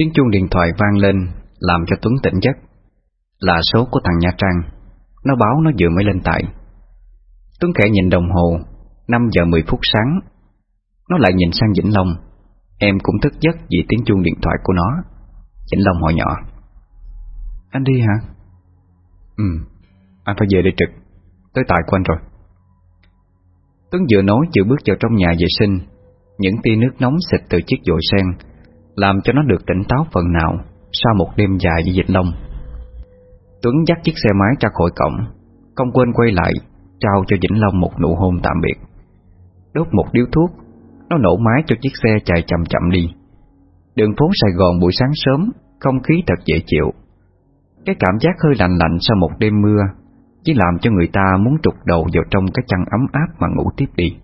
Tiếng chuông điện thoại vang lên Làm cho Tuấn tỉnh giấc. Là số của thằng Nha Trang Nó báo nó vừa mới lên tại. Tuấn khẽ nhìn đồng hồ 5 giờ 10 phút sáng. Nó lại nhìn sang Vĩnh Long. Em cũng thức giấc vì tiếng chuông điện thoại của nó. Vĩnh Long hỏi nhỏ. Anh đi hả? Ừ Anh phải về để trực. Tới tại của anh rồi. Tuấn vừa nói vừa bước vào trong nhà vệ sinh. Những tia nước nóng xịt từ chiếc dội sen làm cho nó được tỉnh táo phần nào sau một đêm dài với dịch lông. Tuấn dắt chiếc xe máy ra khỏi cổng, không quên quay lại, trao cho Vĩnh Long một nụ hôn tạm biệt. Đốt một điếu thuốc, nó nổ máy cho chiếc xe chạy chậm chậm đi. Đường phố Sài Gòn buổi sáng sớm, không khí thật dễ chịu. Cái cảm giác hơi lạnh lạnh sau một đêm mưa chỉ làm cho người ta muốn trục đầu vào trong cái chăn ấm áp mà ngủ tiếp đi.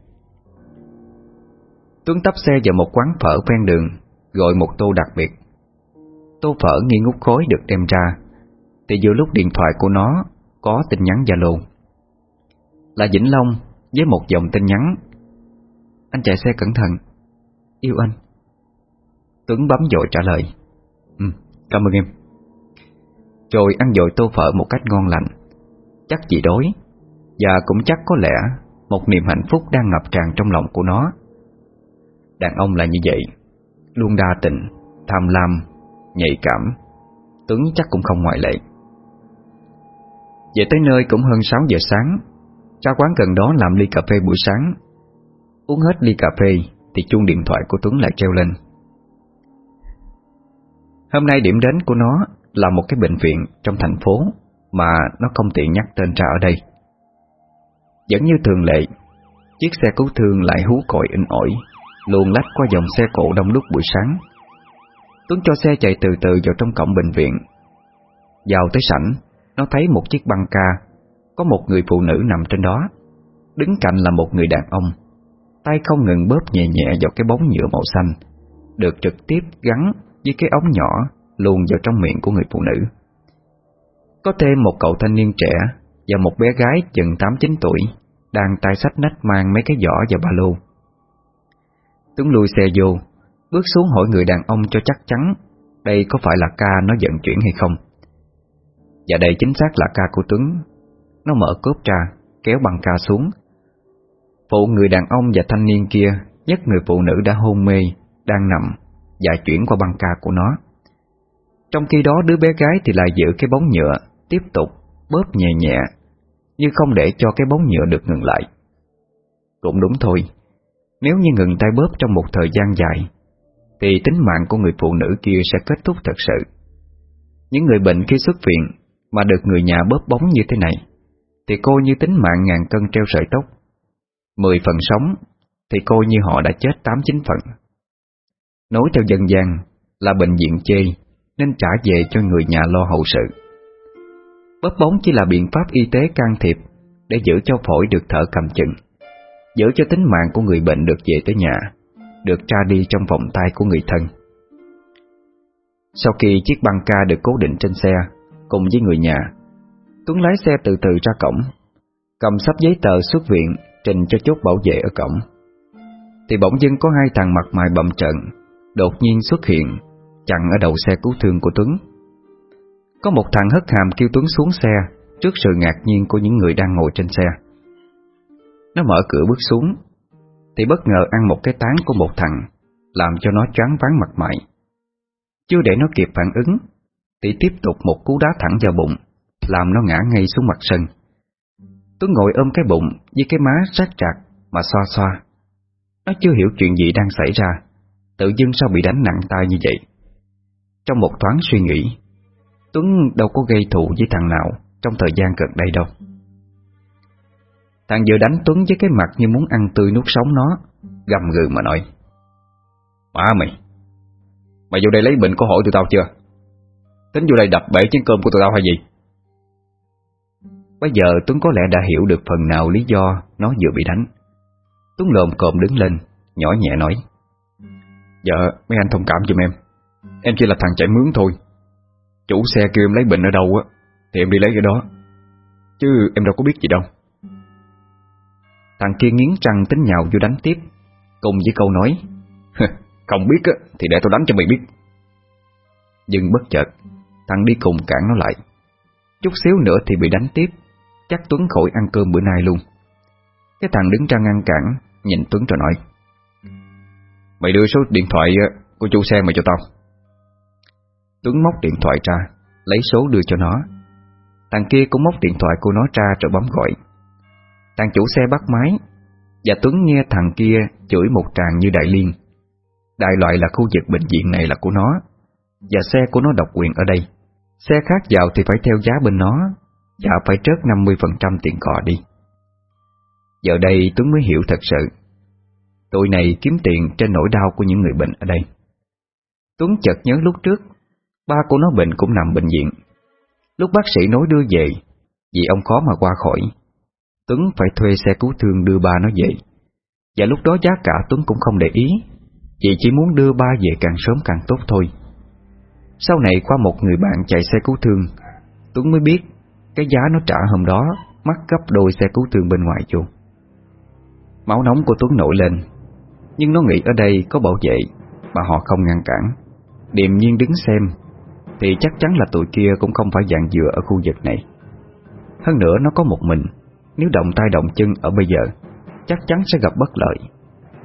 Tuấn tấp xe vào một quán phở ven đường gọi một tô đặc biệt. Tô phở nghi ngút khói được đem ra, thì giữa lúc điện thoại của nó có tin nhắn Zalo. Là Vĩnh Long với một dòng tin nhắn. Anh chạy xe cẩn thận. Yêu anh. Tuấn bấm dội trả lời. Ừ, cảm ơn em. Rồi ăn dội tô phở một cách ngon lành. Chắc chị đối, và cũng chắc có lẽ một niềm hạnh phúc đang ngập tràn trong lòng của nó. Đàn ông là như vậy luôn đa tình, tham lam, nhạy cảm. Tuấn chắc cũng không ngoại lệ. Về tới nơi cũng hơn 6 giờ sáng, ra quán gần đó làm ly cà phê buổi sáng. Uống hết ly cà phê thì chuông điện thoại của Tuấn lại treo lên. Hôm nay điểm đến của nó là một cái bệnh viện trong thành phố mà nó không tiện nhắc tên ra ở đây. Vẫn như thường lệ, chiếc xe cứu thương lại hú còi in ỏi luồn lách qua dòng xe cộ đông đúc buổi sáng. Tuấn cho xe chạy từ từ vào trong cổng bệnh viện. Vào tới sảnh, nó thấy một chiếc băng ca, có một người phụ nữ nằm trên đó. Đứng cạnh là một người đàn ông, tay không ngừng bóp nhẹ nhẹ vào cái bóng nhựa màu xanh, được trực tiếp gắn với cái ống nhỏ luồn vào trong miệng của người phụ nữ. Có thêm một cậu thanh niên trẻ và một bé gái chừng 8-9 tuổi đang tay sách nách mang mấy cái giỏ và ba lô. Tuấn lùi xe vô, Bước xuống hỏi người đàn ông cho chắc chắn Đây có phải là ca nó vận chuyển hay không. Và đây chính xác là ca của Tuấn. Nó mở cốp ra, Kéo băng ca xuống. Phụ người đàn ông và thanh niên kia Nhất người phụ nữ đã hôn mê, Đang nằm, Và chuyển qua băng ca của nó. Trong khi đó đứa bé gái thì lại giữ cái bóng nhựa, Tiếp tục bóp nhẹ nhẹ, Như không để cho cái bóng nhựa được ngừng lại. Cũng đúng thôi nếu như ngừng tay bóp trong một thời gian dài, Thì tính mạng của người phụ nữ kia sẽ kết thúc thật sự. Những người bệnh khi xuất viện Mà được người nhà bóp bóng như thế này, Thì coi như tính mạng ngàn cân treo sợi tóc. Mười phần sống, Thì coi như họ đã chết tám chín phần. Nói theo dân gian Là bệnh viện chê, Nên trả về cho người nhà lo hậu sự. Bóp bóng chỉ là biện pháp y tế can thiệp Để giữ cho phổi được thở cầm chừng giữ cho tính mạng của người bệnh được về tới nhà, được tra đi trong vòng tay của người thân. Sau khi chiếc băng ca được cố định trên xe, cùng với người nhà, Tuấn lái xe từ từ ra cổng, cầm sắp giấy tờ xuất viện trình cho chốt bảo vệ ở cổng. Thì bỗng dưng có hai thằng mặt mày bầm trận, đột nhiên xuất hiện, chặn ở đầu xe cứu thương của Tuấn. Có một thằng hất hàm kêu Tuấn xuống xe trước sự ngạc nhiên của những người đang ngồi trên xe. Nó mở cửa bước xuống, Thì bất ngờ ăn một cái tán của một thằng, Làm cho nó choáng váng mặt mày. Chưa để nó kịp phản ứng, Thì tiếp tục một cú đá thẳng vào bụng, Làm nó ngã ngay xuống mặt sân. Tuấn ngồi ôm cái bụng Với cái má sát chặt Mà xoa xoa. Nó chưa hiểu chuyện gì đang xảy ra, Tự dưng sao bị đánh nặng tay như vậy. Trong một thoáng suy nghĩ, Tuấn đâu có gây thù với thằng nào Trong thời gian gần đây đâu. Thằng vừa đánh Tuấn với cái mặt như muốn ăn tươi nuốt sống nó, Gầm gừ mà nói, Má mày Mày vô đây lấy bệnh có hỏi tụi tao chưa? Tính vô đây đập bể chén cơm của tụi tao hay gì? Bây giờ Tuấn có lẽ đã hiểu được phần nào lý do Nó vừa bị đánh. Tuấn lồm cộm đứng lên, Nhỏ nhẹ nói Dạ mấy anh thông cảm giùm em. Em chỉ là thằng chạy mướn thôi. Chủ xe kêu em lấy bệnh ở đâu á, Thì em đi lấy cái đó. Chứ em đâu có biết gì đâu. Thằng kia nghiến răng tính nhào vô đánh tiếp, Cùng với câu nói Không biết thì để tôi đánh cho mày biết. Nhưng bất chợt, Thằng đi cùng cản nó lại. Chút xíu nữa thì bị đánh tiếp, Chắc Tuấn khỏi ăn cơm bữa nay luôn. Cái thằng đứng ra ngăn cản, Nhìn Tuấn rồi nói, Mày đưa số điện thoại ờ, của chủ xe mày cho tao. Tuấn móc điện thoại ra, Lấy số đưa cho nó. Thằng kia cũng móc điện thoại của nó ra rồi bấm gọi. Thằng chủ xe bắt máy, Và Tuấn nghe thằng kia chửi một tràng như đại liên. Đại loại là khu vực bệnh viện này là của nó, Và xe của nó độc quyền ở đây. Xe khác vào thì phải theo giá bên nó, Và phải trớt 50% tiền cò đi. Giờ đây Tuấn mới hiểu thật sự, Tụi này kiếm tiền trên nỗi đau của những người bệnh ở đây. Tuấn chợt nhớ lúc trước, Ba của nó bệnh cũng nằm bệnh viện. Lúc bác sĩ nói đưa về, Vì ông khó mà qua khỏi Tuấn phải thuê xe cứu thương đưa ba nó về. Và lúc đó giá cả Tuấn cũng không để ý, Chị chỉ muốn đưa ba về càng sớm càng tốt thôi. Sau này qua một người bạn chạy xe cứu thương, Tuấn mới biết Cái giá nó trả hôm đó Mắc gấp đôi xe cứu thương bên ngoài chuồng. Máu nóng của Tuấn nổi lên, Nhưng nó nghĩ ở đây có bảo vệ Mà họ không ngăn cản. Điềm nhiên đứng xem, Thì chắc chắn là tụi kia cũng không phải dạng dừa ở khu vực này. Hơn nữa nó có một mình. Nếu động tay động chân ở bây giờ, Chắc chắn sẽ gặp bất lợi.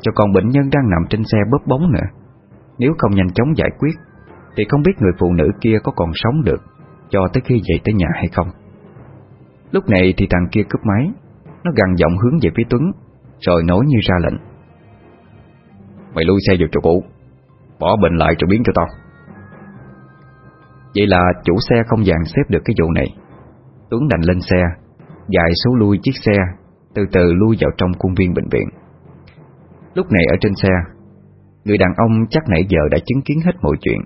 Cho còn bệnh nhân đang nằm trên xe bóp bóng nữa. Nếu không nhanh chóng giải quyết, Thì không biết người phụ nữ kia có còn sống được Cho tới khi về tới nhà hay không. Lúc này thì thằng kia cướp máy. Nó gằn giọng hướng về phía Tuấn, Rồi nói như ra lệnh. Mày lui xe vào chỗ cũ, Bỏ bệnh lại rồi biến cho tao. Vậy là chủ xe không dàn xếp được cái vụ này. Tuấn đành lên xe Dài số lui chiếc xe, Từ từ lui vào trong khuôn viên bệnh viện. Lúc này ở trên xe, Người đàn ông chắc nãy giờ đã chứng kiến hết mọi chuyện.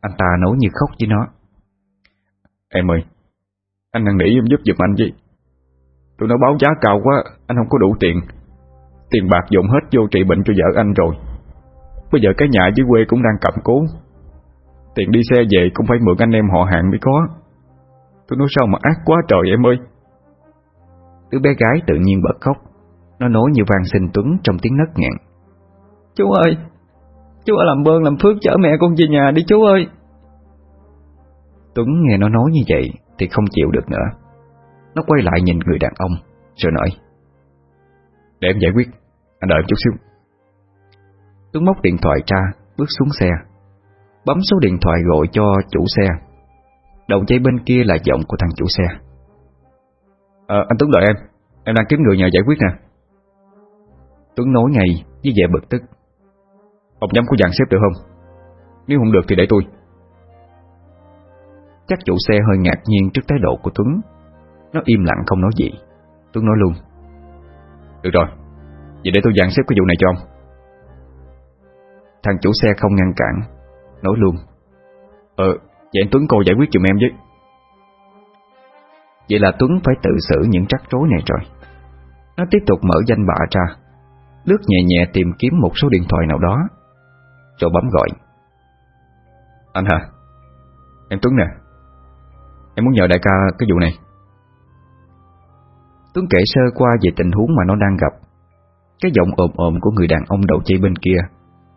Anh ta nói như khóc với nó. Em ơi, Anh đang nỉ em giúp giùm anh gì Tụi nó báo giá cao quá, Anh không có đủ tiền. Tiền bạc dùng hết vô trị bệnh cho vợ anh rồi. Bây giờ cái nhà dưới quê cũng đang cầm cố. Tiền đi xe về cũng phải mượn anh em họ hàng mới có. Tôi nói sao mà ác quá trời em ơi. Đứa bé gái tự nhiên bật khóc. Nó nói như vang xin Tuấn trong tiếng nấc nghẹn. Chú ơi Chú ở làm bơn làm phước chở mẹ con về nhà đi chú ơi. Tuấn nghe nó nói như vậy Thì không chịu được nữa. Nó quay lại nhìn người đàn ông Rồi nói. Để em giải quyết Anh đợi chút xíu. Tuấn móc điện thoại ra Bước xuống xe. Bấm số điện thoại gọi cho chủ xe. Đầu dây bên kia là giọng của thằng chủ xe à, Anh Tuấn đợi em. Em đang kiếm người nhờ giải quyết nè. Tuấn nói ngay với vẻ bực tức. Ông nhắm có dàn xếp được không? Nếu không được thì để tôi. Chắc chủ xe hơi ngạc nhiên trước thái độ của Tuấn. Nó im lặng không nói gì. Tuấn nói luôn. Được rồi. Vậy để tôi dàn xếp cái vụ này cho ông. Thằng chủ xe không ngăn cản. Nói luôn. Ờ, vậy anh Tuấn cô giải quyết giùm em với. Vậy là Tuấn phải tự xử những trắc rối này rồi. Nó tiếp tục mở danh bạ ra, Lướt nhẹ nhẹ tìm kiếm một số điện thoại nào đó. Rồi bấm gọi. Anh hả? Em Tuấn nè. Em muốn nhờ đại ca cái vụ này. Tuấn kể sơ qua về tình huống mà nó đang gặp. Cái giọng ồm ồm của người đàn ông đầu dây bên kia,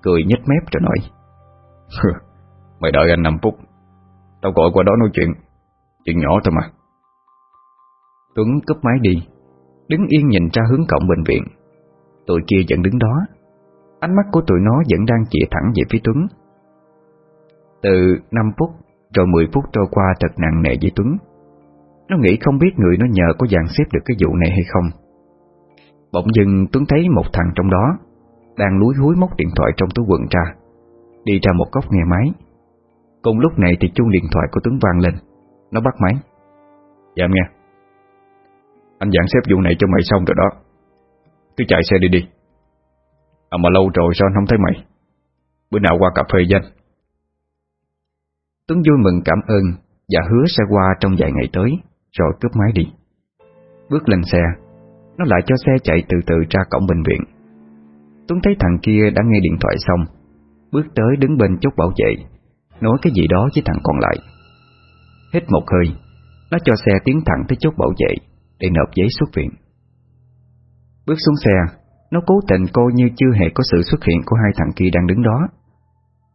Cười nhếch mép rồi nói. Mày đợi anh 5 phút. Tao gọi qua đó nói chuyện. Chuyện nhỏ thôi mà. Tuấn cướp máy đi, Đứng yên nhìn ra hướng cổng bệnh viện. Tụi kia vẫn đứng đó. Ánh mắt của tụi nó vẫn đang chỉ thẳng về phía Tuấn. Từ 5 phút Rồi 10 phút trôi qua thật nặng nề với Tuấn. Nó nghĩ không biết người nó nhờ có dàn xếp được cái vụ này hay không. Bỗng dưng Tuấn thấy một thằng trong đó Đang lúi húi móc điện thoại trong túi quần ra, Đi ra một góc nghe máy. Cùng lúc này thì chuông điện thoại của Tuấn vang lên. Nó bắt máy. Dạ em nghe. Anh dặn xếp vụ này cho mày xong rồi đó. Cứ chạy xe đi đi. À mà lâu rồi sao anh không thấy mày? Bữa nào qua cà phê danh. Tuấn vui mừng cảm ơn Và hứa sẽ qua trong vài ngày tới, Rồi cướp máy đi. Bước lên xe, Nó lại cho xe chạy từ từ ra cổng bệnh viện. Tuấn thấy thằng kia đã nghe điện thoại xong, Bước tới đứng bên chốt bảo vệ, Nói cái gì đó với thằng còn lại. Hít một hơi, Nó cho xe tiến thẳng tới chốt bảo vệ. Để nộp giấy xuất viện. Bước xuống xe, Nó cố tình coi như chưa hề có sự xuất hiện Của hai thằng kia đang đứng đó.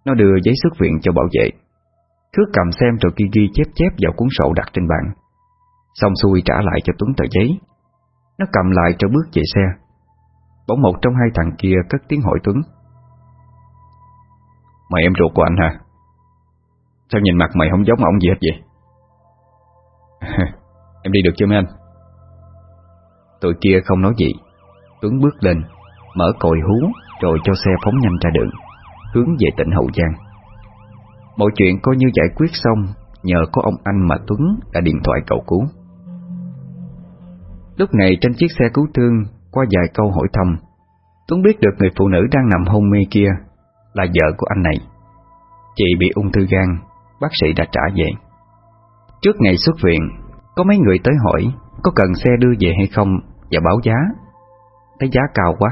Nó đưa giấy xuất viện cho bảo vệ. Cứ cầm xem rồi kia ghi chép chép vào cuốn sổ đặt trên bàn. Xong xuôi trả lại cho Tuấn tờ giấy. Nó cầm lại cho bước về xe. Bỗng một trong hai thằng kia cất tiếng hỏi Tuấn. Mày em ruột của anh hả? Sao nhìn mặt mày không giống ông gì hết vậy? em đi được chưa mấy anh? Tụi kia không nói gì. Tuấn bước lên, Mở còi hú, Rồi cho xe phóng nhanh ra đường, Hướng về tỉnh Hậu Giang. Mọi chuyện coi như giải quyết xong, Nhờ có ông anh mà Tuấn đã điện thoại cầu cứu. Lúc này trên chiếc xe cứu thương, Qua vài câu hỏi thăm, Tuấn biết được người phụ nữ đang nằm hôn mê kia Là vợ của anh này. Chị bị ung thư gan, Bác sĩ đã trả về. Trước ngày xuất viện, Có mấy người tới hỏi Có cần xe đưa về hay không và báo giá. Thấy giá cao quá,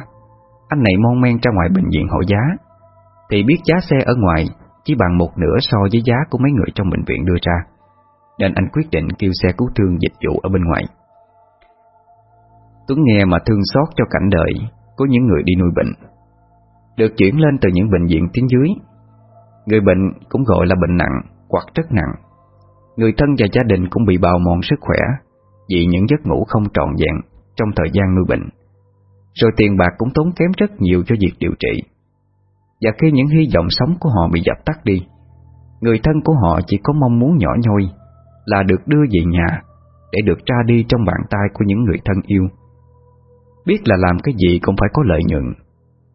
Anh này mon men ra ngoài bệnh viện hỏi giá. Thì biết giá xe ở ngoài Chỉ bằng một nửa so với giá của mấy người trong bệnh viện đưa ra. Nên anh quyết định kêu xe cứu thương dịch vụ ở bên ngoài. Tuấn nghe mà thương xót cho cảnh đời Của những người đi nuôi bệnh. Được chuyển lên từ những bệnh viện tuyến dưới. Người bệnh cũng gọi là bệnh nặng hoặc rất nặng. Người thân và gia đình cũng bị bào mòn sức khỏe Vì những giấc ngủ không trọn vẹn. Trong thời gian nuôi bệnh. Rồi tiền bạc cũng tốn kém rất nhiều cho việc điều trị. Và khi những hy vọng sống của họ bị dập tắt đi, Người thân của họ chỉ có mong muốn nhỏ nhoi Là được đưa về nhà Để được ra đi trong bàn tay của những người thân yêu. Biết là làm cái gì cũng phải có lợi nhuận,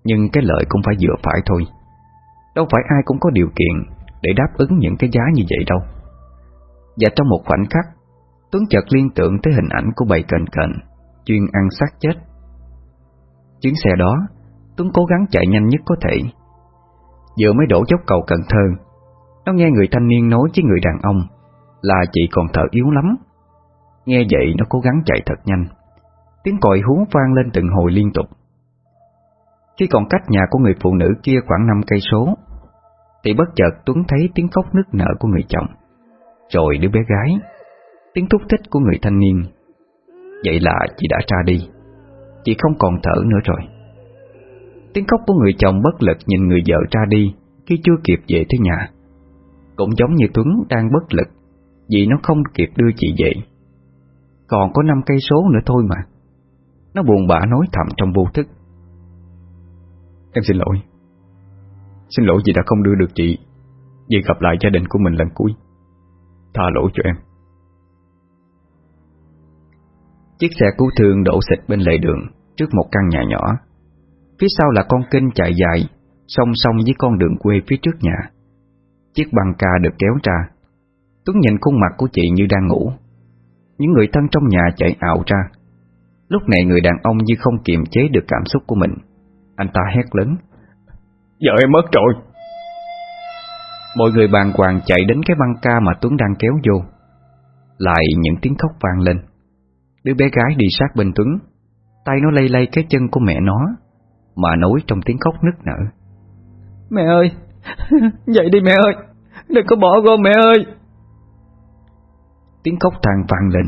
Nhưng cái lợi cũng phải vừa phải thôi. Đâu phải ai cũng có điều kiện Để đáp ứng những cái giá như vậy đâu. Và trong một khoảnh khắc Tuấn chợt liên tưởng tới hình ảnh của bầy Cần Cần. Chuyên ăn xác chết. Chuyến xe đó, Tuấn cố gắng chạy nhanh nhất có thể. Vừa mới đổ dốc cầu Cần Thơ, Nó nghe người thanh niên nói với người đàn ông Là chị còn thở yếu lắm. Nghe vậy nó cố gắng chạy thật nhanh. Tiếng còi hú vang lên từng hồi liên tục. Khi còn cách nhà của người phụ nữ kia khoảng 5 cây số, Thì bất chợt Tuấn thấy tiếng khóc nức nở của người chồng. Rồi đứa bé gái, Tiếng thúc thích của người thanh niên Vậy là chị đã ra đi. Chị không còn thở nữa rồi. Tiếng khóc của người chồng bất lực nhìn người vợ ra đi Khi chưa kịp về tới nhà. Cũng giống như Tuấn đang bất lực Vì nó không kịp đưa chị về. Còn có 5 cây số nữa thôi mà. Nó buồn bã nói thầm trong vô thức. Em xin lỗi. Xin lỗi vì đã không đưa được chị. Vì gặp lại gia đình của mình lần cuối. Tha lỗi cho em. Chiếc xe cứu thương đổ xịt bên lề đường Trước một căn nhà nhỏ. Phía sau là con kênh chạy dài Song song với con đường quê phía trước nhà. Chiếc băng ca được kéo ra. Tuấn nhìn khuôn mặt của chị như đang ngủ. Những người thân trong nhà chạy ảo ra. Lúc này người đàn ông như không kiềm chế được cảm xúc của mình. Anh ta hét lớn. Vợ em mất rồi. Mọi người bàng hoàng chạy đến cái băng ca mà Tuấn đang kéo vô. Lại những tiếng khóc vang lên Đứa bé gái đi sát bên Tuấn. Tay nó lay lay cái chân của mẹ nó Mà nói trong tiếng khóc nức nở. Mẹ ơi Dậy đi mẹ ơi Đừng có bỏ con mẹ ơi. Tiếng khóc than vang lên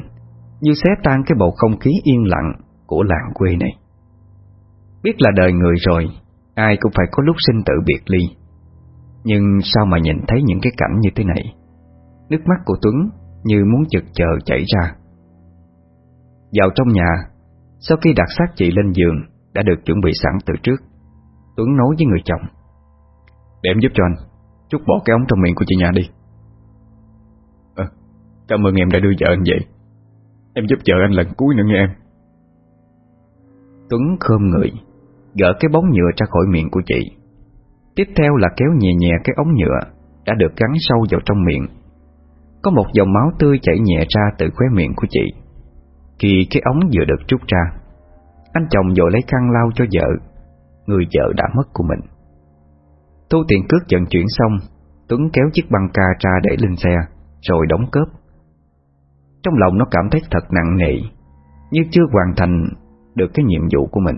Như xé tan cái bầu không khí yên lặng Của làng quê này. Biết là đời người rồi Ai cũng phải có lúc sinh tử biệt ly. Nhưng sao mà nhìn thấy những cái cảnh như thế này? Nước mắt của Tuấn Như muốn chực chờ chảy ra Vào trong nhà. Sau khi đặt xác chị lên giường Đã được chuẩn bị sẵn từ trước. Tuấn nói với người chồng. Để em giúp cho anh. Chút bỏ cái ống trong miệng của chị nhà đi. À, Cảm ơn em đã đưa vợ anh vậy Em giúp vợ anh lần cuối nữa nghe em. Tuấn khơm người Gỡ cái bóng nhựa ra khỏi miệng của chị. Tiếp theo là kéo nhẹ nhẹ cái ống nhựa đã được gắn sâu vào trong miệng. Có một dòng máu tươi chảy nhẹ ra từ khóe miệng của chị. Khi cái ống vừa được trút ra, anh chồng vội lấy khăn lau cho vợ, người vợ đã mất của mình. Thu tiền cước vận chuyển xong, Tuấn kéo chiếc băng ca ra để lên xe, rồi đóng cớp. Trong lòng nó cảm thấy thật nặng nề, như chưa hoàn thành được cái nhiệm vụ của mình.